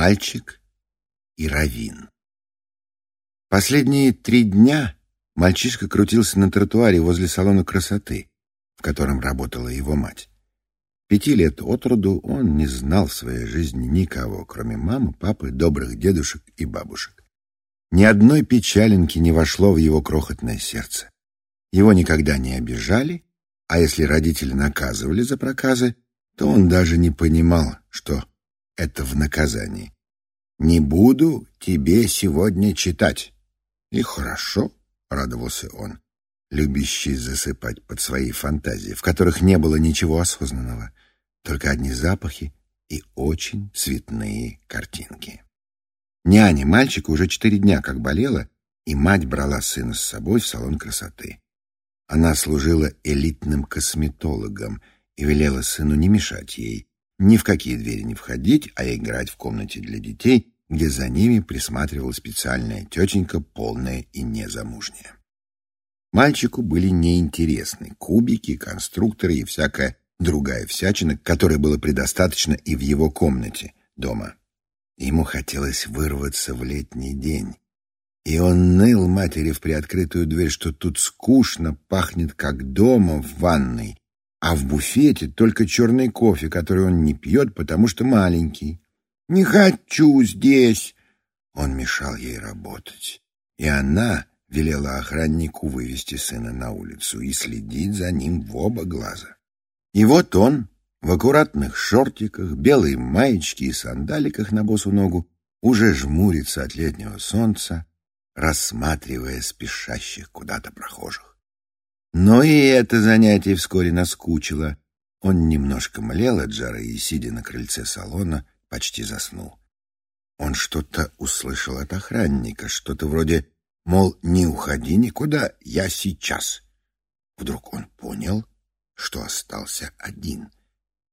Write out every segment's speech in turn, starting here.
Мальчик и Равин. Последние три дня мальчишка крутился на тротуаре возле салона красоты, в котором работала его мать. Пяти лет от роду он не знал в своей жизни никого, кроме мамы, папы, добрых дедушек и бабушек. Ни одной печалинки не вошло в его крохотное сердце. Его никогда не обижали, а если родители наказывали за проказы, то он даже не понимал, что это в наказании. «Не буду тебе сегодня читать». «И хорошо», — радовался он, любящий засыпать под свои фантазии, в которых не было ничего осознанного только одни запахи и очень цветные картинки. Няня мальчика уже четыре дня как болела, и мать брала сына с собой в салон красоты. Она служила элитным косметологом и велела сыну не мешать ей, ни в какие двери не входить, а играть в комнате для детей, где за ними присматривала специальная тетенька, полная и незамужняя. Мальчику были неинтересны кубики, конструкторы и всякая другая всячина, которой было предостаточно и в его комнате дома. Ему хотелось вырваться в летний день. И он ныл матери в приоткрытую дверь, что тут скучно, пахнет как дома в ванной, а в буфете только черный кофе, который он не пьет, потому что маленький. «Не хочу здесь!» Он мешал ей работать. И она велела охраннику вывести сына на улицу и следить за ним в оба глаза. И вот он, в аккуратных шортиках, белой маечке и сандаликах на босу ногу, уже жмурится от летнего солнца, рассматривая спешащих куда-то прохожих. Но и это занятие вскоре наскучило. Он немножко млел от жары и, сидя на крыльце салона, почти заснул. Он что-то услышал от охранника, что-то вроде «Мол, не уходи никуда, я сейчас». Вдруг он понял, что остался один.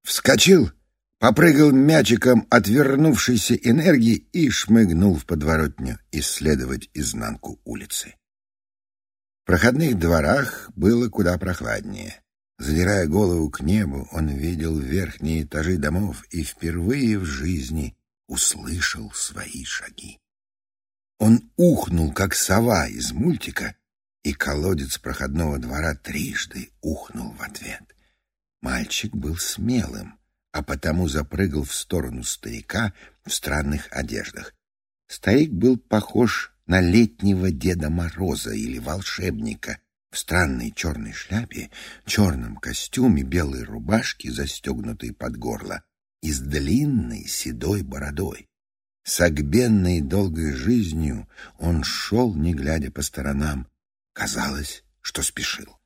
Вскочил, попрыгал мячиком от вернувшейся энергии и шмыгнул в подворотню исследовать изнанку улицы. Проходных дворах было куда прохладнее. Задирая голову к небу, он видел верхние этажи домов и впервые в жизни услышал свои шаги. Он ухнул, как сова из мультика, и колодец проходного двора трижды ухнул в ответ. Мальчик был смелым, а потому запрыгал в сторону старика в странных одеждах. Старик был похож на летнего Деда Мороза или волшебника в странной черной шляпе, черном костюме, белой рубашке, застегнутой под горло, и с длинной седой бородой. Согбенной долгой жизнью он шел, не глядя по сторонам, Казалось, что спешил.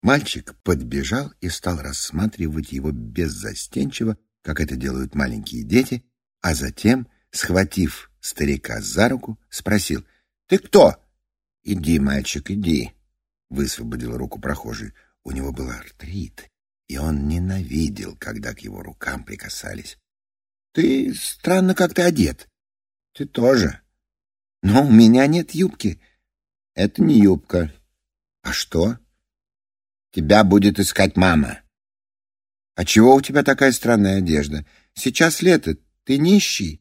Мальчик подбежал и стал рассматривать его беззастенчиво, как это делают маленькие дети, а затем, схватив старика за руку, спросил, «Ты кто?» «Иди, мальчик, иди», — высвободил руку прохожий. У него был артрит, и он ненавидел, когда к его рукам прикасались. «Ты странно как-то одет». «Ты тоже». «Но у меня нет юбки». Это не юбка. А что? Тебя будет искать мама. А чего у тебя такая странная одежда? Сейчас лето, ты нищий.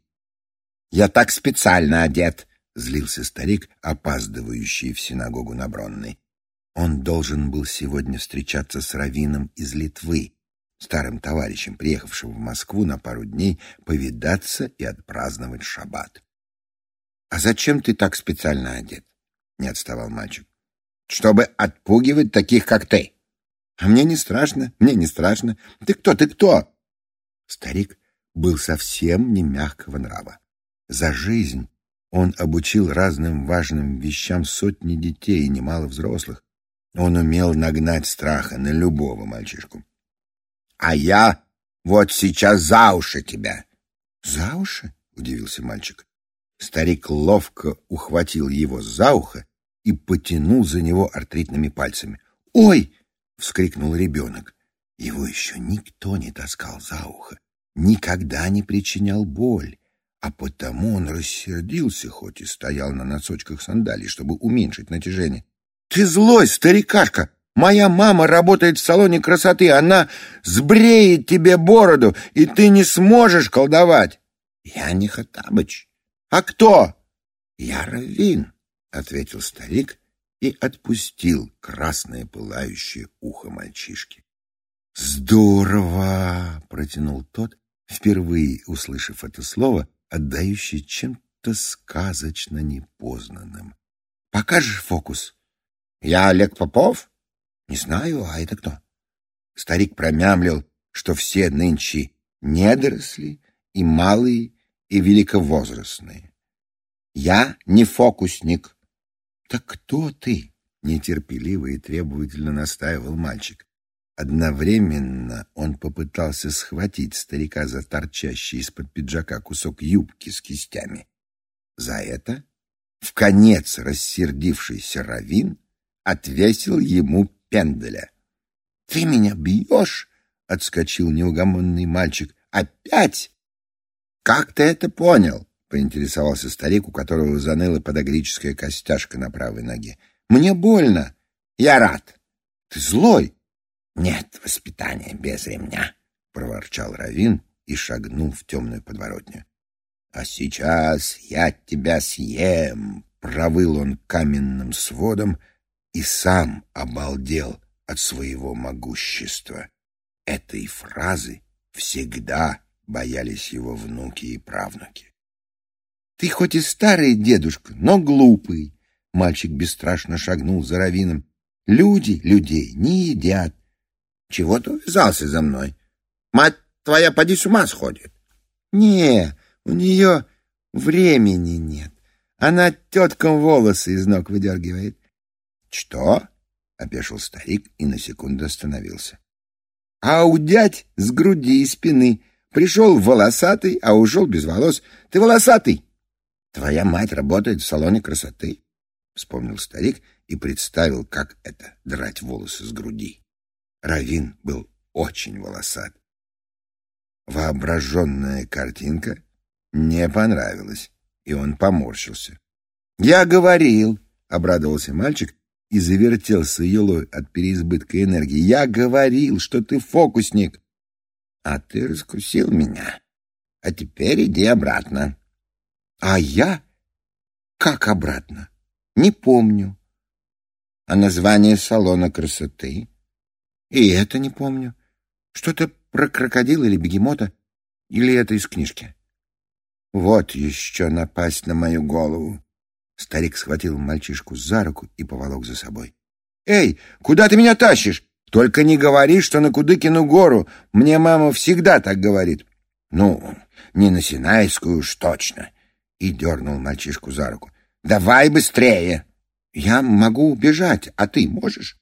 Я так специально одет, злился старик, опаздывающий в синагогу на Бронной. Он должен был сегодня встречаться с раввином из Литвы, старым товарищем, приехавшим в Москву на пару дней повидаться и отпраздновать шаббат. А зачем ты так специально одет? не отставал мальчик. Чтобы отпугивать таких, как ты. А мне не страшно, мне не страшно. Ты кто, ты кто? Старик был совсем не мягкого нрава. За жизнь он обучил разным важным вещам сотни детей и немало взрослых. Он умел нагнать страха на любого мальчишку. — А я вот сейчас за уши тебя. — За уши? — удивился мальчик. Старик ловко ухватил его за ухо и потянул за него артритными пальцами. «Ой!» — вскрикнул ребенок. Его еще никто не таскал за ухо, никогда не причинял боль, а потому он рассердился, хоть и стоял на носочках сандалий, чтобы уменьшить натяжение. «Ты злой, старикашка! Моя мама работает в салоне красоты, она сбреет тебе бороду, и ты не сможешь колдовать!» Я не Хаттабыч. А кто? Я Равин, ответил старик и отпустил красное пылающее ухо мальчишки. Здорово, протянул тот, впервые услышав это слово, отдающее чем-то сказочно непознанным. Покажешь фокус? Я Олег Попов? Не знаю, а это кто? Старик промямлил, что все нынче недоросли и малые, и великовозрастные. Я не фокусник. Так кто ты? Нетерпеливо и требовательно настаивал мальчик. Одновременно он попытался схватить старика за торчащий из-под пиджака кусок юбки с кистями. За это, в конец рассердившийся Равин отвесил ему пенделя. — Ты меня бьешь? — отскочил неугомонный мальчик. — Опять? — Как ты это понял? — поинтересовался старик, у которого заныла подогрическая костяшка на правой ноге. — Мне больно. Я рад. Ты злой? — Нет воспитания без ремня, — проворчал Равин и шагнул в темную подворотню. — А сейчас я тебя съем, — провыл он каменным сводом и сам обалдел от своего могущества. Этой фразы всегда боялись его внуки и правнуки. «Ты хоть и старый дедушка, но глупый!» Мальчик бесстрашно шагнул за равином. «Люди людей не едят!» «Чего ты увязался за мной? Мать твоя поди с ума сходит!» «Не, у нее времени нет. Она теткам волосы из ног выдергивает». «Что?» — опешил старик и на секунду остановился. «А у дядь с груди и спины Пришел волосатый, а ушел без волос. Ты волосатый. Твоя мать работает в салоне красоты. Вспомнил старик и представил, как это — драть волосы с груди. Равин был очень волосат. Воображенная картинка не понравилась, и он поморщился. «Я говорил!» — обрадовался мальчик и завертелся елой от переизбытка энергии. «Я говорил, что ты фокусник!» А ты раскусил меня. А теперь иди обратно. А я? Как обратно? Не помню. А название салона красоты? И это не помню. Что-то про крокодила или бегемота? Или это из книжки? Вот еще напасть на мою голову. Старик схватил мальчишку за руку и поволок за собой. «Эй, куда ты меня тащишь? Только не говори, что на Кудыкину гору. Мне мама всегда так говорит. Ну, не на Синайскую уж точно. И дернул мальчишку за руку. Давай быстрее. Я могу убежать, а ты можешь?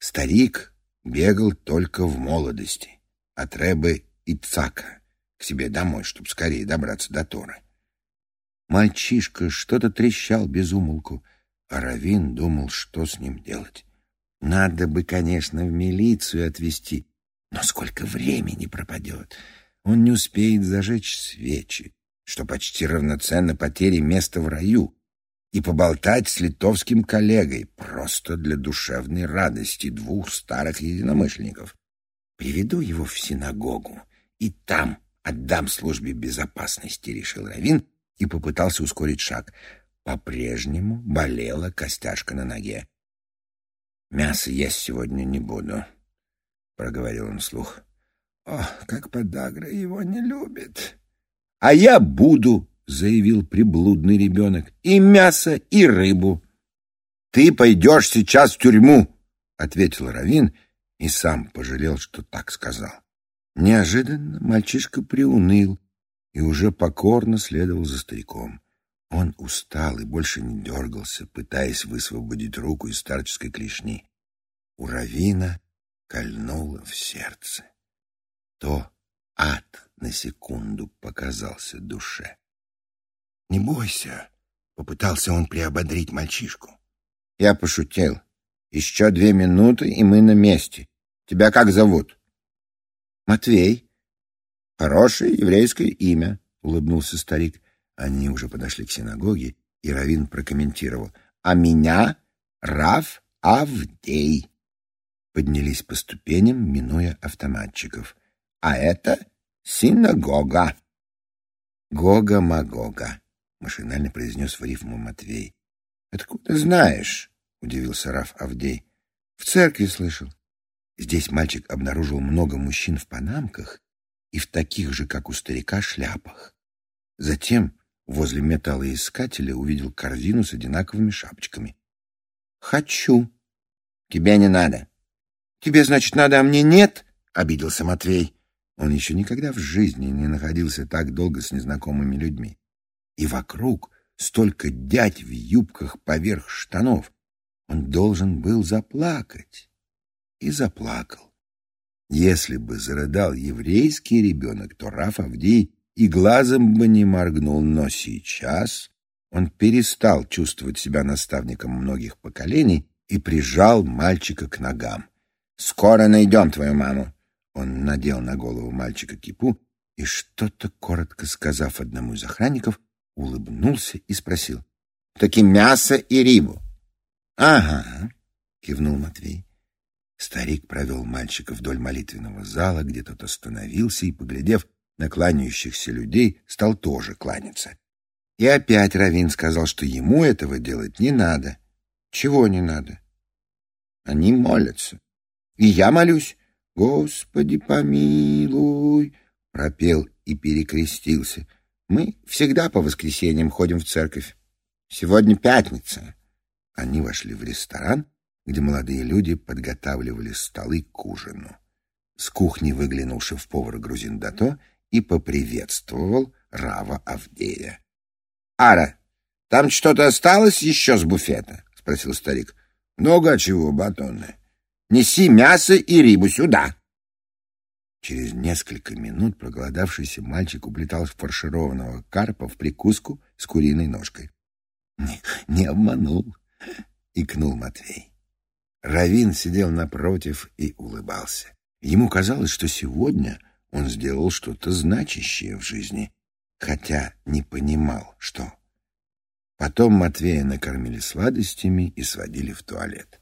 Старик бегал только в молодости. От Рэбы и Цака к себе домой, чтобы скорее добраться до Тора. Мальчишка что-то трещал без умолку, а Равин думал, что с ним делать. Надо бы, конечно, в милицию отвезти, но сколько времени пропадет. Он не успеет зажечь свечи, что почти равноценно потере места в раю, и поболтать с литовским коллегой просто для душевной радости двух старых единомышленников. Приведу его в синагогу и там отдам службе безопасности, решил Равин и попытался ускорить шаг. По-прежнему болела костяшка на ноге. Мясо есть сегодня не буду, — проговорил он вслух. Ох, как подагра его не любит. — А я буду, — заявил приблудный ребенок, — и мясо, и рыбу. — Ты пойдешь сейчас в тюрьму, — ответил Равин и сам пожалел, что так сказал. Неожиданно мальчишка приуныл и уже покорно следовал за стариком. Он устал и больше не дергался, пытаясь высвободить руку из старческой клешни. У Равина кольнуло в сердце. То ад на секунду показался душе. «Не бойся», — попытался он приободрить мальчишку. Я пошутил. «Еще две минуты, и мы на месте. Тебя как зовут?» «Матвей». «Хорошее еврейское имя», — улыбнулся старик. Они уже подошли к синагоге, и Равин прокомментировал. «А меня Рав Авдей». Поднялись по ступеням, минуя автоматчиков. «А это синагога». Гога-магога, машинально произнес в рифму Матвей. Откуда знаешь? удивился Раф Авдей. В церкви слышал. Здесь мальчик обнаружил много мужчин в панамках и в таких же, как у старика, шляпах. Затем возле металлоискателя увидел корзину с одинаковыми шапочками. «Хочу». «Тебе не надо». «Тебе, значит, надо, а мне нет?» — обиделся Матвей. Он еще никогда в жизни не находился так долго с незнакомыми людьми. И вокруг столько дядь в юбках поверх штанов. Он должен был заплакать. И заплакал. Если бы зарыдал еврейский ребенок, то Раф Авдей и глазом бы не моргнул, но сейчас он перестал чувствовать себя наставником многих поколений и прижал мальчика к ногам. «Скоро найдем твою маму!» Он надел на голову мальчика кипу и, что-то коротко сказав одному из охранников, улыбнулся и спросил. «Таки мясо и рибу?» «Ага», — кивнул Матвей. Старик провел мальчика вдоль молитвенного зала, где тот остановился и, поглядев на кланяющихся людей, стал тоже кланяться. И опять Равин сказал, что ему этого делать не надо. Чего не надо? Они молятся. И я молюсь. Господи, помилуй, пропел и перекрестился. Мы всегда по воскресеньям ходим в церковь. Сегодня пятница. Они вошли в ресторан, где молодые люди подготавливали столы к ужину. С кухни выглянул шеф-повар грузин Дато и поприветствовал Рава Авдея. — Ара, там что-то осталось еще с буфета? — спросил старик. — Много чего, батоны. Неси мясо и рибу сюда. Через несколько минут проголодавшийся мальчик уплетал фаршированного карпа в прикуску с куриной ножкой. — Не, не обманул, — икнул Матвей. Равин сидел напротив и улыбался. Ему казалось, что сегодня он сделал что-то значащее в жизни, хотя не понимал, что. Потом Матвея накормили сладостями и сводили в туалет.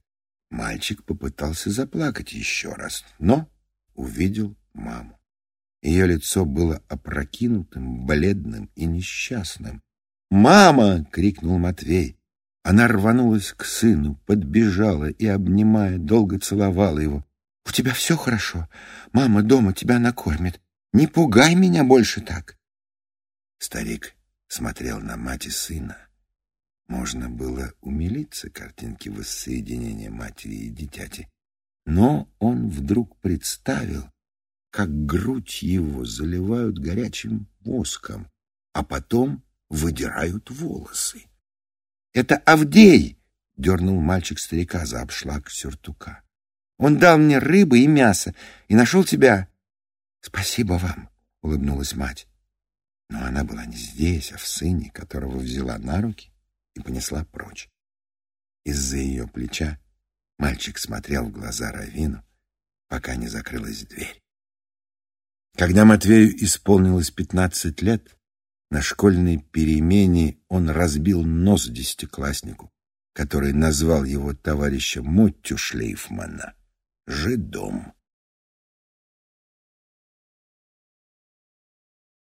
Мальчик попытался заплакать еще раз, но увидел маму. Ее лицо было опрокинутым, бледным и несчастным. «Мама!» — крикнул Матвей. Она рванулась к сыну, подбежала и, обнимая, долго целовала его. «У тебя все хорошо? Мама дома тебя накормит. Не пугай меня больше так!» Старик смотрел на мать и сына. Можно было умилиться картинке воссоединения матери и дитяти. Но он вдруг представил, как грудь его заливают горячим воском, а потом выдирают волосы. «Это Авдей!» — дернул мальчик старика за обшлаг сюртука. «Он дал мне рыбы и мясо и нашел тебя». «Спасибо вам!» — улыбнулась мать. Но она была не здесь, а в сыне, которого взяла на руки и понесла прочь. Из-за ее плеча мальчик смотрел в глаза Равину, пока не закрылась дверь. Когда Матвею исполнилось пятнадцать лет, на школьной перемене он разбил нос десятикласснику, который назвал его товарища Моттю Шлейфмана жидом.